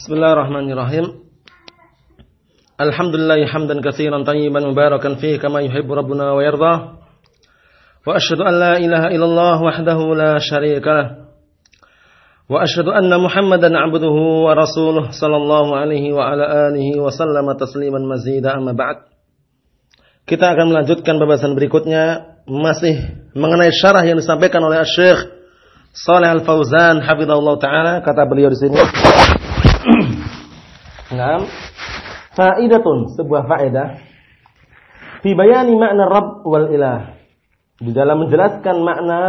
Bismillahirrahmanirrahim. Alhamdulillah hamdan katsiran tayyiban mubarakan fihi kama yuhibbu rabbuna wa yarda. Wa asyhadu an la ilaha illallah wahdahu la syarika lah. Wa asyhadu anna Muhammadan 'abduhu wa rasuluh sallallahu alaihi wa ala alihi wa sallama tasliman mazida amma ba'd. Kita akan melanjutkan pembahasan berikutnya masih mengenai syarah yang disampaikan oleh Syekh Saleh Al-Fauzan hafizahullah taala kata beliau di sini Naam. Faidatun, sebuah faedah. Fi bayani makna Rabb wal ilah. Di dalam menjelaskan makna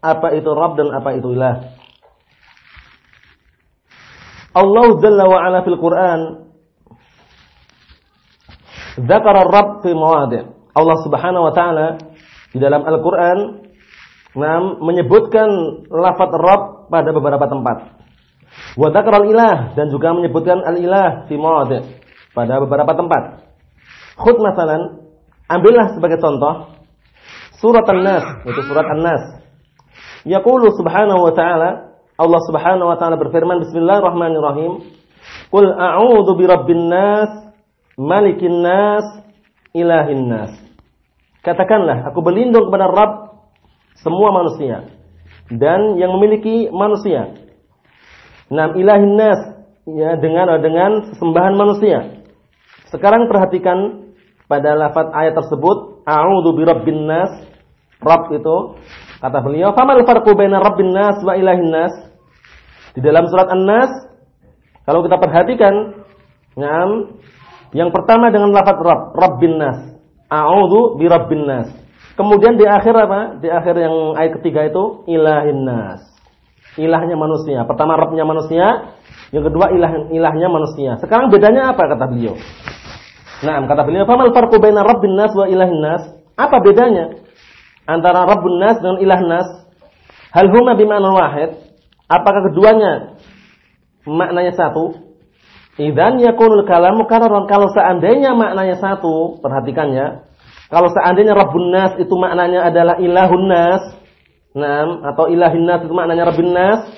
apa itu Rabb dan apa itu ilah. Allah Jalla wa ala fil Quran Zakara Rabb fi mawadi' Allah Subhanahu wa taala di dalam Al-Qur'an menyebutkan lafaz Rabb pada beberapa tempat. Wa ilah dan juga menyebutkan al-ilah fi pada beberapa tempat. Khud masalan, ambillah sebagai contoh surat An-Nas, itu surat An-Nas. Yaqulu subhanahu wa ta'ala, Allah subhanahu wa ta'ala berfirman bismillahirrahmanirrahim, Qul a'udzu birabbin nas, malikin nas, ilahin nas. Katakanlah, aku berlindung kepada Rabb semua manusia dan yang memiliki manusia Nam ilahin nas ya dengan dengan sembahan manusia. Sekarang perhatikan pada lafaz ayat tersebut a'udzu birabbin nas. Rabb itu kata beliau, "Famal farqu baina rabbin nas wa ilahin nas?" Di dalam surat An-Nas kalau kita perhatikan, ngam, yang pertama dengan lafaz Rabb, Rabbin nas. A'udzu birabbin nas. Kemudian di akhir apa? Di akhir yang ayat ketiga itu ilahin nas ilahnya manusia. Pertama Rabbnya manusia, yang kedua ilah ilahnya manusia. Sekarang bedanya apa kata beliau? Nah, kata beliau, "Famal farqu baina Rabbin nas wa ilahin nas?" Apa bedanya antara Rabbun nas dengan ilah nas? Hal huma bima'na wahid? Apakah keduanya maknanya satu? Idan yakunul kalamu kararan kalau seandainya maknanya satu, perhatikannya. Kalau seandainya Rabbun nas itu maknanya adalah ilahun nas, Naam atau ilahin nas itu maknanya rabbin nas.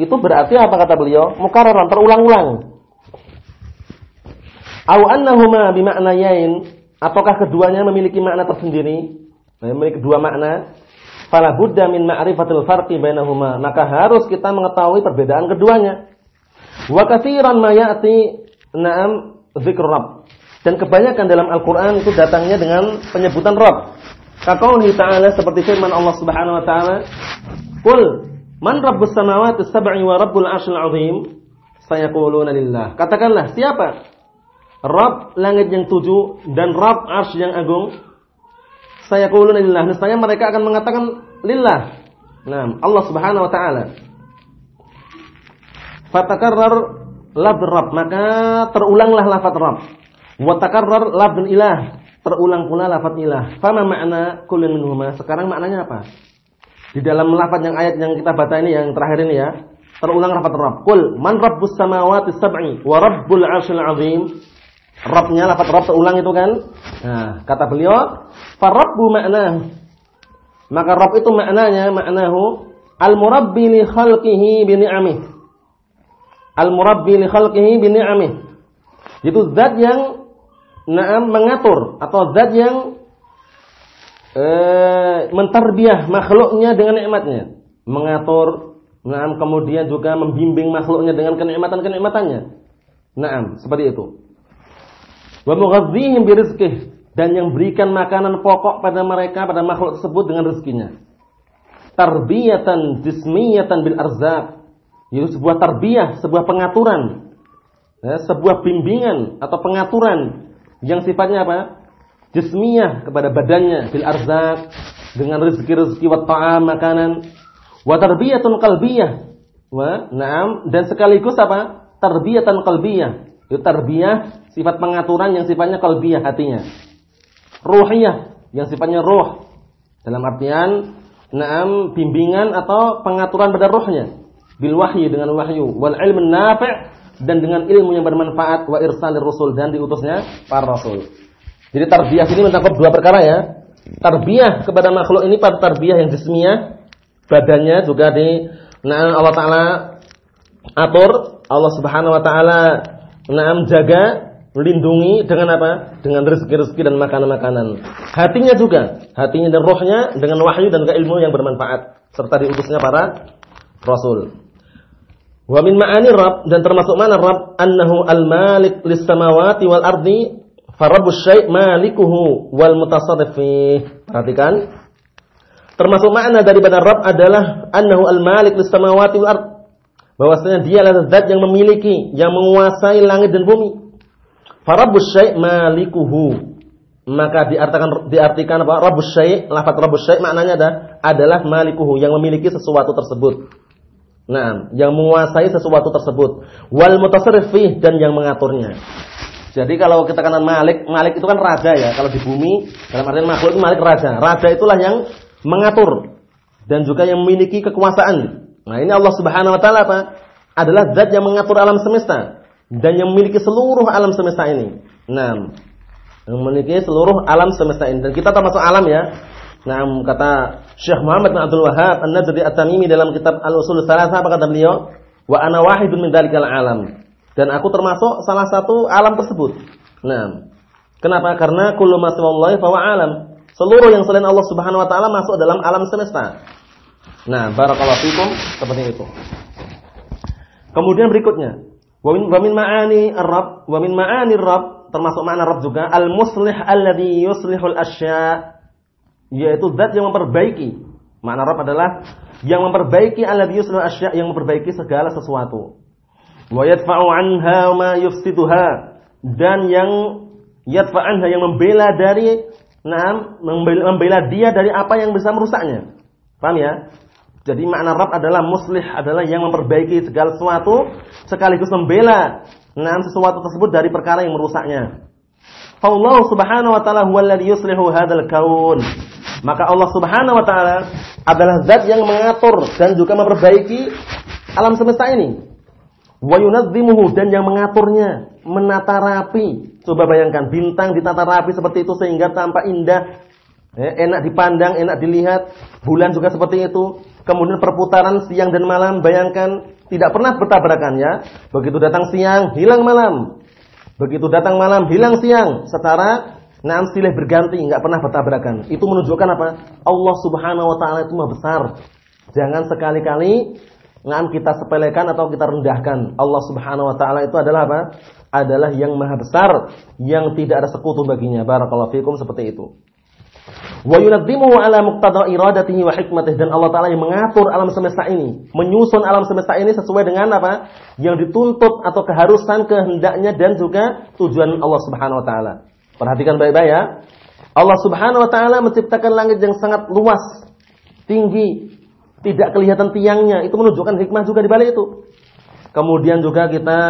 Itu berarti apa kata beliau? Mukarraran terulang-ulang. Au annahuma yain Apakah keduanya memiliki makna tersendiri? Memiliki dua makna. Fala budda min ma'rifatil farqi bainahuma. Maka harus kita mengetahui perbedaan keduanya. Wa katsiran ma ya'ti na'am dzikr. Dan kebanyakan dalam Al-Qur'an itu datangnya dengan penyebutan Rabb. Kaqauli ta'ala seperti firman Allah Subhanahu wa taala, "Qul man rabbus samawati sab'i wa rabbul 'arsyil 'azim?" Sayaquluna lillah. Katakanlah, siapa? Rabb langit yang tujuh dan Rabb arsy yang agung. Sayaquluna lillah. Niscaya mereka akan mengatakan lillah. Nah, Allah Subhanahu wa taala. Fatakarrar lafz Rabb, maka terulanglah lafaz Rabb. Wa takarrar lafz ilah, terulang pula lafaz ilah. Fama makna kullun minhuma? Sekarang maknanya apa? Di dalam lafaz yang ayat yang kita baca ini yang terakhir ini ya, terulang lafaz Rabb. Qul man rabbus samawati sab'i wa rabbul 'arsyil 'azim. Rabbnya lafaz Rabb terulang itu kan? Nah, kata beliau, farabbu makna. Maka Rabb itu maknanya maknahu al-murabbi li khalqihi bi ni'amih. Al-murabbi li khalqihi bi ni'amih. Itu zat yang Naam mengatur atau zat yang e, mentarbiah makhluknya dengan nikmatnya, mengatur, naam kemudian juga membimbing makhluknya dengan kenikmatan-kenikmatannya. Naam, seperti itu. Wa mughadzihim birizqih dan yang berikan makanan pokok pada mereka pada makhluk tersebut dengan rezekinya. Tarbiyatan jismiyatan bil arzaq. Itu sebuah tarbiyah, sebuah pengaturan. Ya, sebuah bimbingan atau pengaturan yang sifatnya apa? Jismiyah kepada badannya bil arzak dengan rezeki-rezeki wa ta'am makanan wa tarbiyatun qalbiyah wa na'am dan sekaligus apa? tarbiyatan qalbiyah. Itu tarbiyah sifat pengaturan yang sifatnya qalbiyah hatinya. Ruhiyah yang sifatnya ruh dalam artian na'am bimbingan atau pengaturan pada rohnya bil wahyu dengan wahyu wal ilmu nafi' dan dengan ilmu yang bermanfaat wa irsalir rasul dan diutusnya para rasul. Jadi tarbiyah ini mencakup dua perkara ya. Tarbiyah kepada makhluk ini pada tarbiyah yang jismiyah, badannya juga di nah Allah taala atur Allah Subhanahu wa taala naam jaga, lindungi dengan apa? Dengan rezeki-rezeki dan makanan-makanan. Hatinya juga, hatinya dan rohnya dengan wahyu dan keilmu yang bermanfaat serta diutusnya para rasul. Wa min ma'ani Rabb dan termasuk mana Rabb annahu al-malik lis samawati wal ardi farabbus syai' malikuhu wal mutasarrif Perhatikan. Termasuk makna daripada Rabb adalah annahu al-malik lis samawati wal ardi bahwasanya dia adalah zat yang memiliki, yang menguasai langit dan bumi. Farabbus syai' malikuhu. Maka diartikan diartikan apa? Rabbus syai', lafaz rabbus syai' maknanya ada, adalah malikuhu yang memiliki sesuatu tersebut. Nah, yang menguasai sesuatu tersebut. Wal mutasarrif dan yang mengaturnya. Jadi kalau kita katakan malik, malik itu kan raja ya. Kalau di bumi, dalam artian makhluk malik raja. Raja itulah yang mengatur dan juga yang memiliki kekuasaan. Nah, ini Allah Subhanahu wa taala apa? Adalah zat yang mengatur alam semesta dan yang memiliki seluruh alam semesta ini. Nah, yang memiliki seluruh alam semesta ini dan kita termasuk alam ya. Nah, kata Syekh Muhammad bin Abdul Wahab An-Najdi At-Tamimi dalam kitab Al-Usul Salasah apa kata beliau? Wa ana wahidun min dalikal alam. Dan aku termasuk salah satu alam tersebut. Nah, kenapa? Karena kullu ma fa alam. Seluruh yang selain Allah Subhanahu wa taala masuk dalam alam semesta. Nah, barakallahu fikum seperti itu. Kemudian berikutnya, wa min ma'ani ar-rabb wa min ma'ani ar-rabb termasuk makna rabb juga al-muslih alladhi yuslihul asya yaitu zat yang memperbaiki. Makna rabb adalah yang memperbaiki alladhi yuslihul asya yang memperbaiki segala sesuatu. Wa yadfa'u 'anha ma yufsiduha dan yang yadfa anha yang membela dari nah membela, dia dari apa yang bisa merusaknya. Paham ya? Jadi makna Rabb adalah muslih, adalah yang memperbaiki segala sesuatu sekaligus membela nah sesuatu tersebut dari perkara yang merusaknya. Allah Subhanahu wa taala huwal ladzi yuslihu hadzal kaun. Maka Allah Subhanahu wa taala adalah zat yang mengatur dan juga memperbaiki alam semesta ini. Wa yunazzimuhu dan yang mengaturnya, menata rapi. Coba bayangkan bintang ditata rapi seperti itu sehingga tampak indah, eh, enak dipandang, enak dilihat. Bulan juga seperti itu. Kemudian perputaran siang dan malam, bayangkan tidak pernah bertabrakan ya. Begitu datang siang, hilang malam. Begitu datang malam, hilang siang. Secara Naam silih berganti, nggak pernah bertabrakan. Itu menunjukkan apa? Allah Subhanahu wa taala itu maha besar. Jangan sekali-kali naam kita sepelekan atau kita rendahkan. Allah Subhanahu wa taala itu adalah apa? Adalah yang maha besar, yang tidak ada sekutu baginya. Barakallahu fikum seperti itu. Wa yunazzimuhu ala muqtada iradatihi wa hikmatihi dan Allah taala yang mengatur alam semesta ini, menyusun alam semesta ini sesuai dengan apa? Yang dituntut atau keharusan kehendaknya dan juga tujuan Allah Subhanahu wa taala. Perhatikan baik-baik ya. Allah Subhanahu wa taala menciptakan langit yang sangat luas, tinggi, tidak kelihatan tiangnya. Itu menunjukkan hikmah juga di balik itu. Kemudian juga kita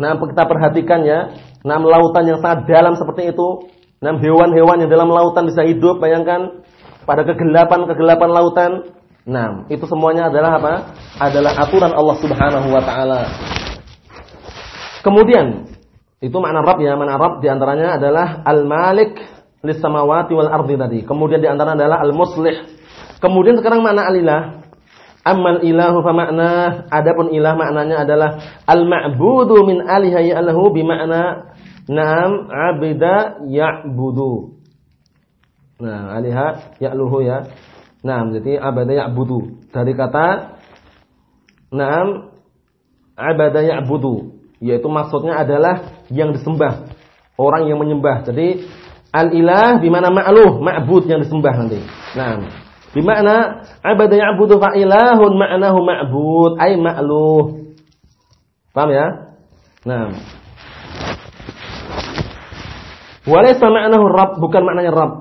nah kita perhatikan ya, nah lautan yang sangat dalam seperti itu Nah, hewan-hewan yang dalam lautan bisa hidup, bayangkan pada kegelapan-kegelapan lautan. Nah, itu semuanya adalah apa? Adalah aturan Allah Subhanahu wa taala. Kemudian, itu makna Rabb ya, makna Rabb di antaranya adalah Al-Malik lis samawati wal ardi tadi. Kemudian di antara adalah Al-Muslih. Kemudian sekarang makna alilah. Amal ilahu fa makna adapun ilah maknanya adalah al-ma'budu min aliha ya Allahu bi makna Naam abida ya'budu. Nah, aliha ya'luhu ya. Naam, jadi abada ya'budu. Dari kata Naam abada ya'budu, yaitu maksudnya adalah yang disembah, orang yang menyembah. Jadi al-ilah di mana ma'luh, ma'bud yang disembah nanti. Naam. Di mana abada ya'budu fa'ilahun ma'nahu ma'bud, ay ma'luh. Paham ya? Nah, Walaysa ma'nahu Rabb, bukan maknanya Rabb.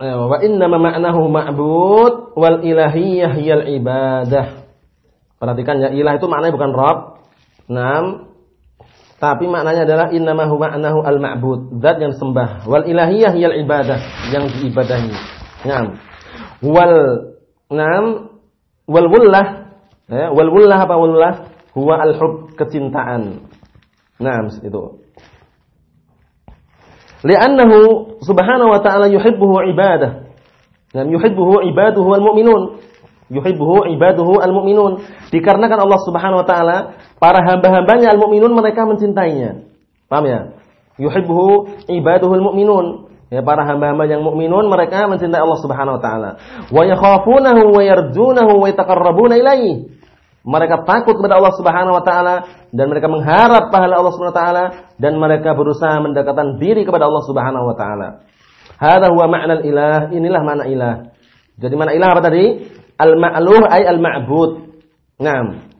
Wa inna ma'nahu ma'bud wal ilahiyah hiyal ibadah. Perhatikan ya, ilah itu maknanya bukan Rabb. Naam. Tapi maknanya adalah innamahu ma'nahu al-ma'bud, zat yang disembah. Wal ilahiyah hiyal ibadah, yang diibadahi. Naam. Wal naam wal wullah ya, wal wullah apa wullah? Huwa al-hub, kecintaan. Naam, itu. Li'annahu subhanahu wa ta'ala yuhibbuhu ibadah. Dan yuhibbuhu ibaduhu wal mu'minun. Yuhibbuhu ibaduhu al-mu'minun. Dikarenakan Allah Subhanahu wa taala para hamba-hambanya al-mu'minun mereka mencintainya. Paham ya? Yuhibbuhu ibaduhu al-mu'minun. Ya para hamba-hamba yang mukminun mereka mencintai Allah Subhanahu wa taala. Wa yakhafunahu wa yarjunahu wa yataqarrabuna ilaihi. Mereka takut kepada Allah Subhanahu wa taala dan mereka mengharap pahala Allah Subhanahu wa taala dan mereka berusaha mendekatkan diri kepada Allah Subhanahu wa taala. Hadza huwa ma'nal ilah, inilah makna ilah. Jadi makna ilah apa tadi? Al-ma'luh ay al-ma'bud. Naam.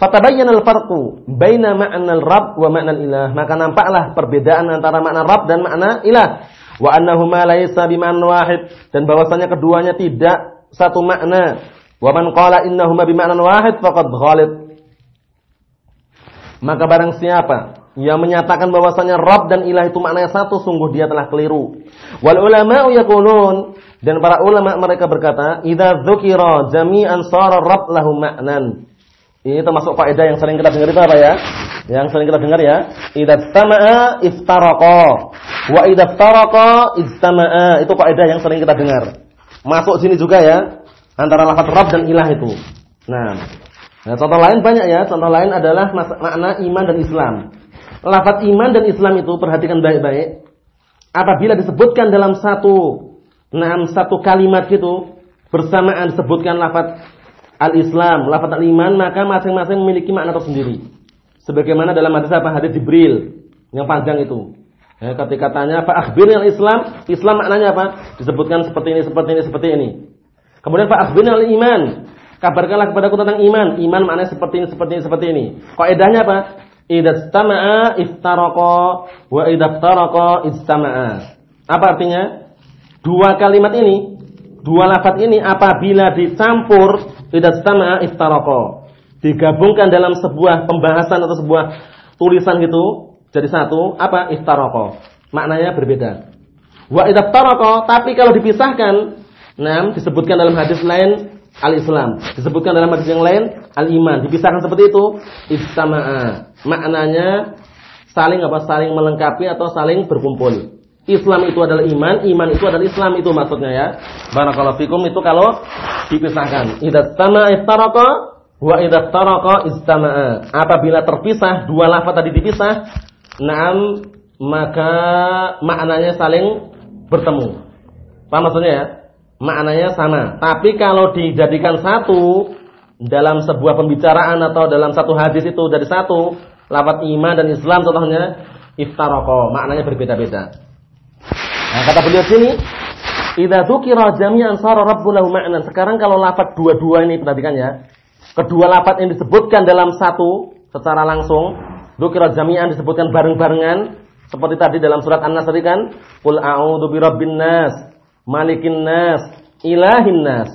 Fatabayyana al-farqu baina ma'na al-rabb wa ma'na ilah. Maka nampaklah perbedaan antara makna rabb dan makna ilah. Wa annahuma laysa biman wahid dan bahwasanya keduanya tidak satu makna Wa man qala innahuma bima'nan wahid faqad ghalid. Maka barang siapa yang menyatakan bahwasanya Rabb dan Ilah itu maknanya satu, sungguh dia telah keliru. Wal ulama'u yaqulun dan para ulama mereka berkata, "Idza dzukira jami'an sara Rabb lahu ma'nan." Ini termasuk faedah yang sering kita dengar itu apa ya? Yang sering kita dengar ya, "Idza istama'a iftaraqa." Wa idza iftaraqa istama'a. Itu faedah yang sering kita dengar. Masuk sini juga ya antara lafaz Rabb dan ilah itu. Nah, nah contoh lain banyak ya. Contoh lain adalah makna iman dan Islam. Lafaz iman dan Islam itu perhatikan baik-baik. Apabila disebutkan dalam satu enam satu kalimat gitu bersamaan disebutkan lafaz al-Islam, lafaz al-iman, maka masing-masing memiliki makna tersendiri. Sebagaimana dalam hadis apa? Hadis Jibril yang panjang itu. Ya, ketika tanya, "Fa akhbirni al-Islam?" Islam maknanya apa? Disebutkan seperti ini, seperti ini, seperti ini. Kemudian Pak Asbina iman. Kabarkanlah kepadaku tentang iman. Iman maknanya seperti ini, seperti ini, seperti ini. Kaidahnya apa? Idza istama'a iftaraqa wa idza iftaraqa istama'a. Apa artinya? Dua kalimat ini, dua lafaz ini apabila dicampur idza istama'a iftaraqa. Digabungkan dalam sebuah pembahasan atau sebuah tulisan gitu jadi satu, apa? Iftaraqa. Maknanya berbeda. Wa idza iftaraqa, tapi kalau dipisahkan Nah, disebutkan dalam hadis lain al-Islam, disebutkan dalam hadis yang lain al-iman. Dipisahkan seperti itu, istama'a. Maknanya saling apa? Saling melengkapi atau saling berkumpul. Islam itu adalah iman, iman itu adalah Islam itu maksudnya ya. Barakallahu fikum itu kalau dipisahkan. Idza tama'a iftaraqa wa idza iftaraqa istama'a. Apabila terpisah dua lafaz tadi dipisah, na'am maka maknanya saling bertemu. Paham maksudnya ya? maknanya sama. Tapi kalau dijadikan satu dalam sebuah pembicaraan atau dalam satu hadis itu dari satu lafaz iman dan Islam contohnya iftaroko maknanya berbeda-beda. Nah, kata beliau sini Idza dzukira jami'an sara rabbul lahu ma'nan. Sekarang kalau lafaz dua-dua ini perhatikan ya. Kedua lafaz yang disebutkan dalam satu secara langsung, dzukira jami'an disebutkan bareng-barengan seperti tadi dalam surat An-Nas tadi kan, qul a'udzu birabbin nas malikin nas, ilahin nas.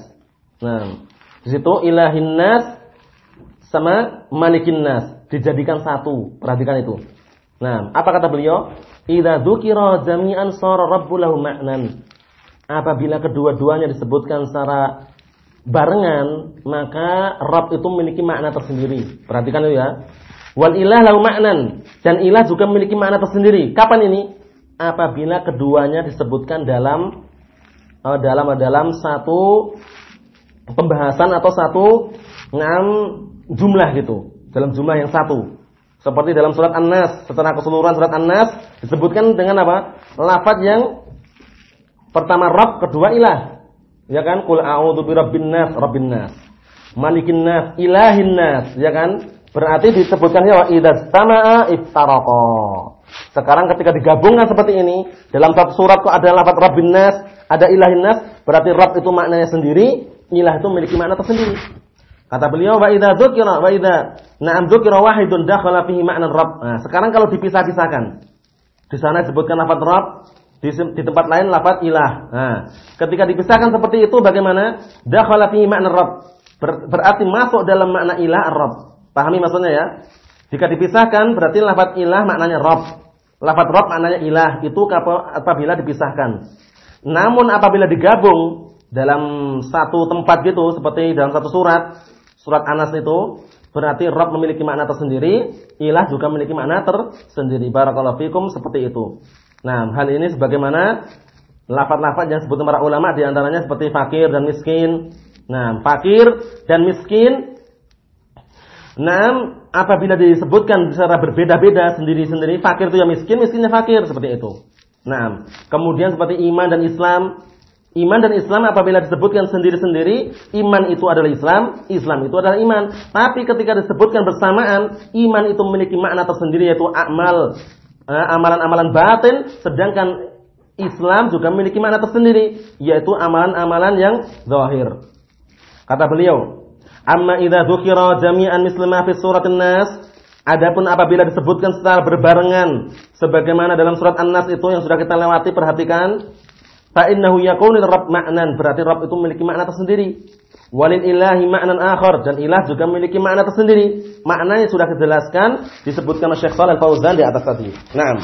Nah, di situ ilahin nas sama malikin nas dijadikan satu. Perhatikan itu. Nah, apa kata beliau? Idza dzukira jami'an sara rabbul lahu ma'nan. Apabila kedua-duanya disebutkan secara barengan, maka Rabb itu memiliki makna tersendiri. Perhatikan itu ya. Wal ilah lahu ma'nan dan ilah juga memiliki makna tersendiri. Kapan ini? Apabila keduanya disebutkan dalam uh, dalam dalam satu pembahasan atau satu ngam jumlah gitu. Dalam jumlah yang satu. Seperti dalam surat An-Nas setelah keseluruhan surat An-Nas disebutkan dengan apa? Lafaz yang pertama Rabb kedua ilah. Ya kan? Kul a'udzu birabbin nas rabbin nas. Malikin nas ilahin nas. Ya kan? Berarti disebutkan ya wa idza sama'a iftaraqa. Sekarang ketika digabungkan seperti ini dalam satu surat kok ada lafaz rabbin nas ada ilahin nas, berarti Rabb itu maknanya sendiri, ilah itu memiliki makna tersendiri. Kata beliau, wa idza dzukira wa idza na'am dzukira wahidun dakhala fihi makna Rabb. Nah, sekarang kalau dipisah-pisahkan. Di sana disebutkan lafaz Rabb, di, di tempat lain lafaz ilah. Nah, ketika dipisahkan seperti itu bagaimana? Dakhala fihi makna Rabb. Ber, berarti masuk dalam makna ilah Rabb. Pahami maksudnya ya? Jika dipisahkan berarti lafaz ilah maknanya Rabb. Lafaz Rabb maknanya ilah. Itu apabila dipisahkan. Namun apabila digabung dalam satu tempat gitu seperti dalam satu surat, surat Anas itu berarti Rabb memiliki makna tersendiri, ilah juga memiliki makna tersendiri. Barakallahu fikum seperti itu. Nah, hal ini sebagaimana lafaz-lafaz yang disebutkan para ulama di antaranya seperti fakir dan miskin, Nah, fakir dan miskin Nah, apabila disebutkan secara berbeda-beda sendiri-sendiri, fakir itu yang miskin, miskinnya fakir seperti itu. Nah, kemudian seperti iman dan Islam, iman dan Islam apabila disebutkan sendiri-sendiri, iman itu adalah Islam, Islam itu adalah iman. Tapi ketika disebutkan bersamaan, iman itu memiliki makna tersendiri yaitu amal, eh, amalan-amalan batin, sedangkan Islam juga memiliki makna tersendiri yaitu amalan-amalan yang zahir. Kata beliau, Amma idza dzukira jami'an misla fi suratin Nas, adapun apabila disebutkan secara berbarengan sebagaimana dalam surat An-Nas itu yang sudah kita lewati perhatikan, fa innahu yakunu rabb ma'nan, berarti rabb itu memiliki makna tersendiri. Walil ilahi ma'nan akhar dan ilah juga memiliki makna tersendiri. Maknanya sudah dijelaskan disebutkan oleh Syekh Shalal Fauzan di atas tadi. Naam.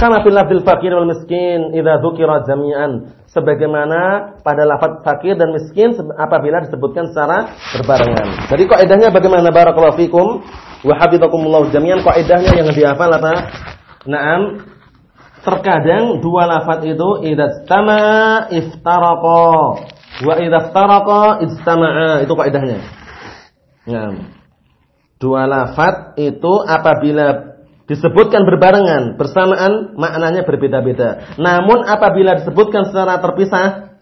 Kama fil lafzil fakir wal miskin idza dzukira jami'an sebagaimana pada lafaz fakir dan miskin apabila disebutkan secara berbarengan. Jadi kaidahnya bagaimana barakallahu fikum wa hafizakumullah jami'an kaidahnya yang dihafal apa? Naam. Terkadang dua lafaz itu idza tama iftaraqa wa idza iftaraqa istama'a itu kaidahnya. Naam. Dua lafaz itu apabila disebutkan berbarengan, bersamaan maknanya berbeda-beda. Namun apabila disebutkan secara terpisah,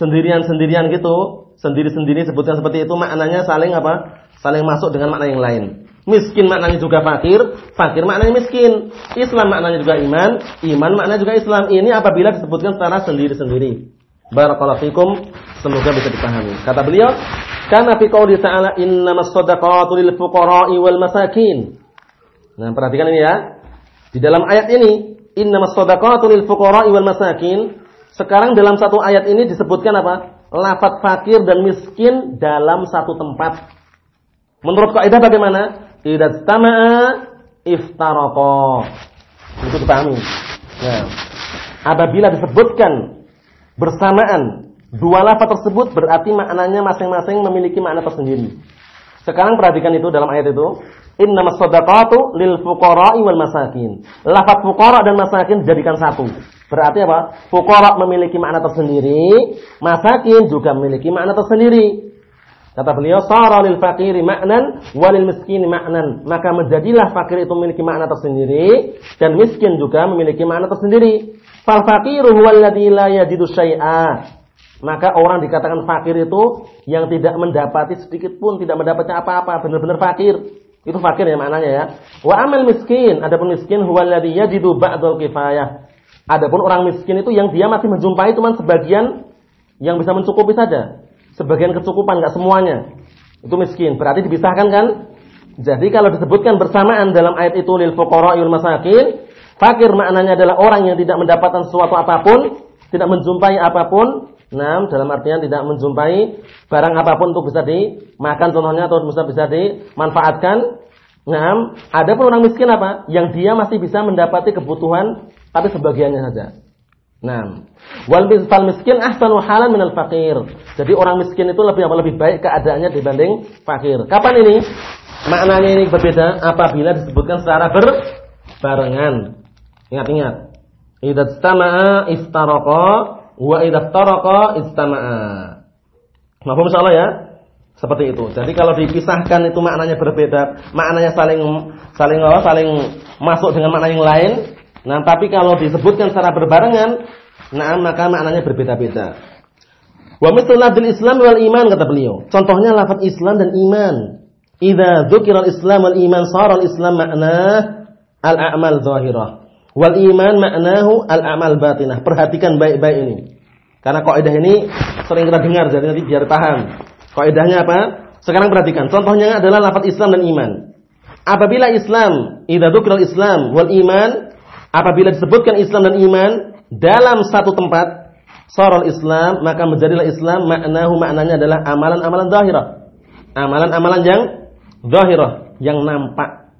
sendirian-sendirian gitu, sendiri-sendiri sebutkan seperti itu maknanya saling apa? Saling masuk dengan makna yang lain. Miskin maknanya juga fakir, fakir maknanya miskin. Islam maknanya juga iman, iman maknanya juga Islam. Ini apabila disebutkan secara sendiri-sendiri. Barakallahu fikum, semoga bisa dipahami. Kata beliau, karena fi qouli ta'ala innamas shadaqatu lil fuqara'i wal masakin. Nah, perhatikan ini ya. Di dalam ayat ini, innamas shadaqatu lil fuqara'i wal masakin. Sekarang dalam satu ayat ini disebutkan apa? Lafaz fakir dan miskin dalam satu tempat. Menurut kaidah bagaimana? Idza tama'a iftaraqa. Itu dipahami. Nah, apabila disebutkan bersamaan dua lafaz tersebut berarti maknanya masing-masing memiliki makna tersendiri. Sekarang perhatikan itu dalam ayat itu. Innamas shadaqatu lil fuqara'i wal masakin. Lafaz fuqara dan masakin jadikan satu. Berarti apa? Fuqara memiliki makna tersendiri, masakin juga memiliki makna tersendiri. Kata beliau, "Sara lil faqiri ma'nan walil miskini ma'nan." Maka menjadilah fakir itu memiliki makna tersendiri dan miskin juga memiliki makna tersendiri. Fal faqiru huwal ladzi la yajidu. Maka orang dikatakan fakir itu yang tidak mendapati sedikit pun, tidak mendapatnya apa-apa, benar-benar fakir. Itu fakir ya maknanya ya. Wa amal miskin, adapun miskin huwa alladhi yajidu ba'dal kifayah. Adapun orang miskin itu yang dia masih menjumpai cuma sebagian yang bisa mencukupi saja. Sebagian kecukupan enggak semuanya. Itu miskin. Berarti dipisahkan kan? Jadi kalau disebutkan bersamaan dalam ayat itu lil fuqara'il masakin, fakir maknanya adalah orang yang tidak mendapatkan sesuatu apa pun, tidak menjumpai apa pun, Nah, dalam artian tidak menjumpai barang apa pun untuk bisa dimakan contohnya atau bisa bisa dimanfaatkan. Nah, ada pun orang miskin apa? Yang dia masih bisa mendapati kebutuhan tapi sebagiannya saja. Nah, wal miskin ahsanu halan minal fakir. Jadi orang miskin itu lebih apa lebih baik keadaannya dibanding fakir. Kapan ini? Maknanya ini berbeda apabila disebutkan secara berbarengan. Ingat-ingat. Idza istama'a iftaraqa Wa idza taraqa istama'a. Mahfum insyaallah ya? Seperti itu. Jadi kalau dipisahkan itu maknanya berbeda, maknanya saling saling apa? Saling masuk dengan makna yang lain. Nah, tapi kalau disebutkan secara berbarengan, nah maka maknanya berbeda-beda. Wa mithlu Islam wal iman kata beliau. Contohnya lafaz Islam dan iman. Idza dzukira al-Islam wal iman sara al-Islam makna al-a'mal zahirah. Wal iman maknahu al-amal batinah. Perhatikan baik-baik ini. Karena kaidah ini sering kita dengar jadi nanti biar paham. Kaidahnya apa? Sekarang perhatikan. Contohnya adalah lafaz Islam dan iman. Apabila Islam, idza dzukira Islam wal iman, apabila disebutkan Islam dan iman dalam satu tempat, saral Islam, maka menjadilah Islam maknahu maknanya adalah amalan-amalan zahirah. Amalan-amalan yang zahirah, yang nampak.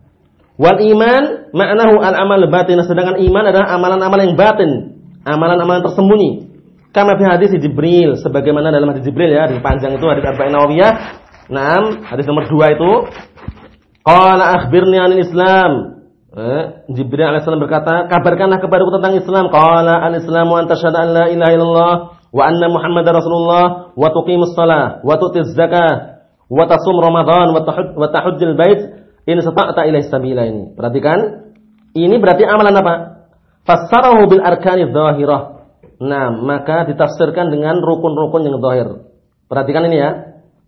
Wal iman maknahu al amal batin. Sedangkan iman adalah amalan-amalan yang batin, amalan-amalan tersembunyi. Kama fi hadis Jibril, sebagaimana dalam hadis Jibril ya, hadis panjang itu hadis Arba'in Nawawiyah. Naam, hadis nomor 2 itu Qala akhbirni anil Islam. Eh, Jibril alaihissalam berkata, "Kabarkanlah kepadaku tentang Islam." Qala al-Islamu an tashhadu an la ilaha illallah wa anna Muhammadar Rasulullah wa tuqimus shalah wa tu'tiz zakah wa tasum Ramadan wa tahujjul bait in sata'ta ilaihi sabila ini. Perhatikan, ini berarti amalan apa? Fassarahu bil arkani dhahirah. Nah, maka ditafsirkan dengan rukun-rukun yang zahir. Perhatikan ini ya.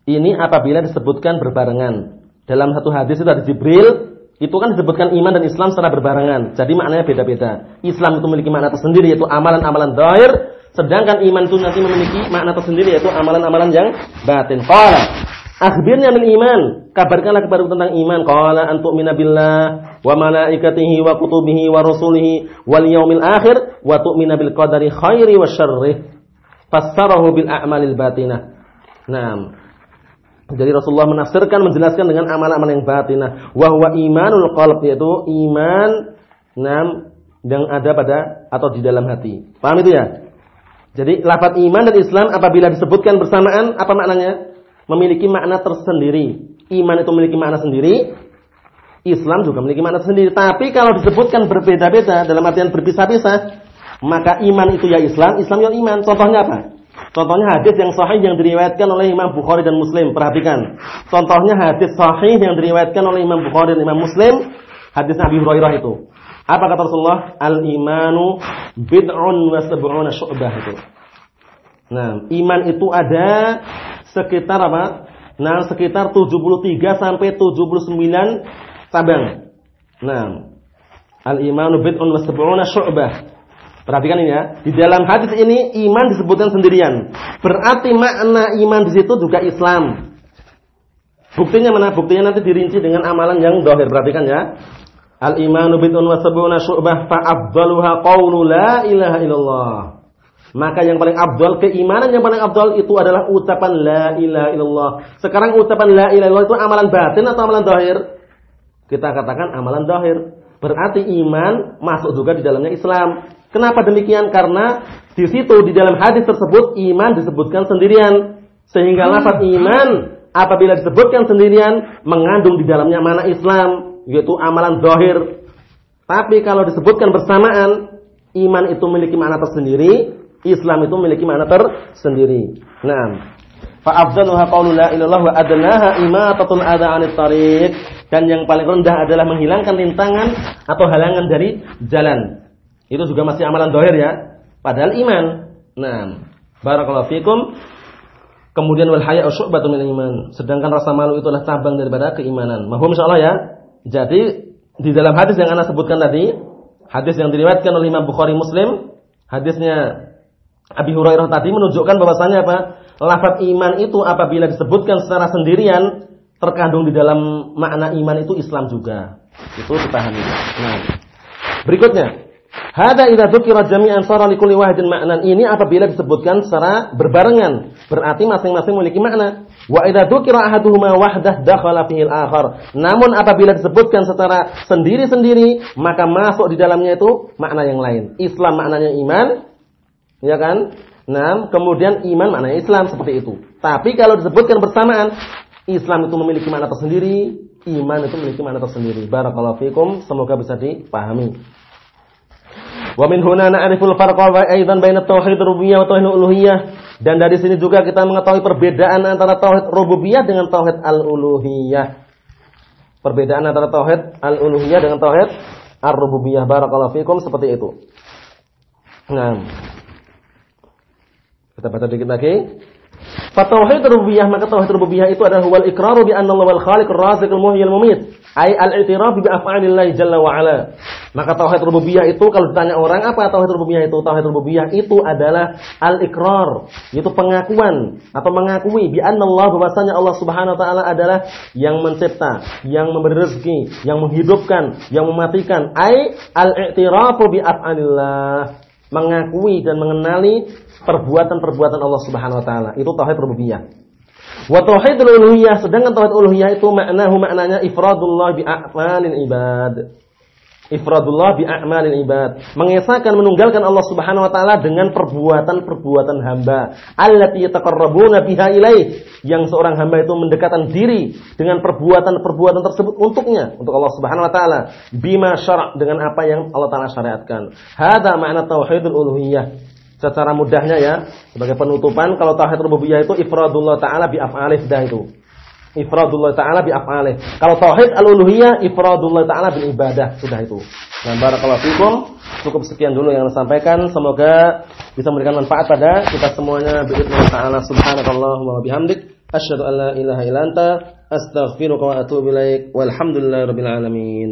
Ini apabila disebutkan berbarengan. Dalam satu hadis itu ada Jibril, itu kan disebutkan iman dan Islam secara berbarengan. Jadi maknanya beda-beda. Islam itu memiliki makna tersendiri yaitu amalan-amalan zahir, sedangkan iman itu nanti memiliki makna tersendiri yaitu amalan-amalan yang batin. Qala Akhbirnya min iman. Kabarkanlah kepada tentang iman. Qala an tu'mina billah wa malaikatihi wa kutubihi wa rusulihi wal yaumil akhir wa tu'mina bil qadari khairi wa syarrih. Fassarahu bil a'malil batinah. Naam. Jadi Rasulullah menafsirkan menjelaskan dengan amal-amal yang batinah. Wa huwa imanul qalb yaitu iman nam yang ada pada atau di dalam hati. Paham itu ya? Jadi lafaz iman dan Islam apabila disebutkan bersamaan apa maknanya? memiliki makna tersendiri. Iman itu memiliki makna sendiri, Islam juga memiliki makna sendiri. Tapi kalau disebutkan berbeda-beda dalam artian berpisah-pisah, maka iman itu ya Islam, Islam ya iman. Contohnya apa? Contohnya hadis yang sahih yang diriwayatkan oleh Imam Bukhari dan Muslim. Perhatikan. Contohnya hadis sahih yang diriwayatkan oleh Imam Bukhari dan Imam Muslim, hadis Nabi Hurairah itu. Apa kata Rasulullah? Al-imanu bid'un wa sab'una syu'bah itu. Nah, iman itu ada sekitar apa? Nah, sekitar 73 sampai 79 cabang. Nah, al-imanu bid'un wa sab'una syu'bah. Perhatikan ini ya. Di dalam hadis ini iman disebutkan sendirian. Berarti makna iman di situ juga Islam. Buktinya mana? Buktinya nanti dirinci dengan amalan yang dohir. Perhatikan ya. Al-imanu bid'un wa sab'una syu'bah fa'abdaluha qawlu la ilaha illallah. Maka yang paling abdul, keimanan yang paling abdul itu adalah ucapan la ilaha illallah. Sekarang ucapan la ilaha illallah itu amalan batin atau amalan zahir? Kita katakan amalan zahir. Berarti iman masuk juga di dalamnya Islam. Kenapa demikian? Karena di situ di dalam hadis tersebut iman disebutkan sendirian. Sehingga lafaz iman apabila disebutkan sendirian mengandung di dalamnya mana Islam, yaitu amalan zahir. Tapi kalau disebutkan bersamaan, iman itu memiliki makna tersendiri, Islam itu memiliki makna tersendiri. Nah, fa'afdaluha qaulu la ilallah wa adnaha imatatul adha 'anit tariq. Dan yang paling rendah adalah menghilangkan rintangan atau halangan dari jalan. Itu juga masih amalan dohir ya. Padahal iman. Nah, barakallahu fikum. Kemudian wal haya'u syu'batun min iman. Sedangkan rasa malu itu adalah cabang daripada keimanan. Mahum insyaallah ya. Jadi di dalam hadis yang Anda sebutkan tadi, hadis yang diriwayatkan oleh Imam Bukhari Muslim, hadisnya Abi Hurairah tadi menunjukkan bahwasanya apa? Lafaz iman itu apabila disebutkan secara sendirian terkandung di dalam makna iman itu Islam juga. Itu dipahami. Nah, berikutnya Hada idza dzukira jami'an sara likulli wahidin ma'nan. Ini apabila disebutkan secara berbarengan, berarti masing-masing memiliki makna. Wa idza dzukira ahaduhuma wahdah dakhala fihi al-akhar. Namun apabila disebutkan secara sendiri-sendiri, maka masuk di dalamnya itu makna yang lain. Islam maknanya iman, Ya kan? Nah, kemudian iman maknanya Islam seperti itu. Tapi kalau disebutkan bersamaan, Islam itu memiliki makna tersendiri, iman itu memiliki makna tersendiri. Barakallahu fikum, semoga bisa dipahami. Wa min huna na'riful farqa aidan baina tauhid rububiyyah wa tauhid uluhiyah. Dan dari sini juga kita mengetahui perbedaan antara tauhid rububiyah dengan tauhid al-uluhiyah. Perbedaan antara tauhid al-uluhiyah dengan tauhid ar-rububiyah. Barakallahu fikum seperti itu. Nah, kita baca dikit lagi. Fatauhid rububiyah maka tauhid rububiyah itu adalah wal iqraru bi anna Allah wal khaliq ar-raziq al-muhyi al-mumit. Ai al-i'tiraf bi af'alillah jalla wa ala. Maka tauhid rububiyah itu kalau ditanya orang apa tauhid rububiyah itu? Tauhid rububiyah itu adalah al-iqrar, yaitu pengakuan atau mengakui bi Allah bahwasanya Allah Subhanahu wa taala adalah yang mencipta, yang memberi rezeki, yang menghidupkan, yang mematikan. Ai al-i'tirafu bi af'alillah mengakui dan mengenali perbuatan-perbuatan Allah Subhanahu wa taala. Itu tauhid rububiyah. Wa tauhidul uluhiyah sedangkan tauhid uluhiyah itu maknahu maknanya ifradullah bi a'malil ibad. Ifradullah bi a'malil ibad. Mengesahkan menunggalkan Allah Subhanahu wa taala dengan perbuatan-perbuatan hamba. Allati yataqarrabuna biha ilaih. Yang seorang hamba itu mendekatkan diri dengan perbuatan-perbuatan tersebut untuknya, untuk Allah Subhanahu wa taala. Bima syara' dengan apa yang Allah taala syariatkan. Hada makna tauhidul uluhiyah. Secara mudahnya ya, sebagai penutupan kalau tauhid rububiyah itu ifradullah taala bi af'alih dah itu. Ifradullah taala bi af'alih. Kalau tauhid al-uluhiyah ifradullah taala bil ibadah, sudah itu. Nah, barakallahu fikum. Cukup sekian dulu yang saya sampaikan. Semoga bisa memberikan manfaat pada kita semuanya. Bismillah taala subhanakallahumma wa bihamdik asyhadu an la ilaha illa anta astaghfiruka wa atubu ilaik. Walhamdulillahirabbil alamin.